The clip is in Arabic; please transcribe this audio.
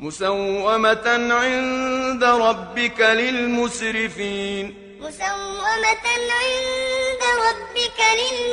مسومة عند ربك للمسرفين. مسومة عند ربك للمسرفين.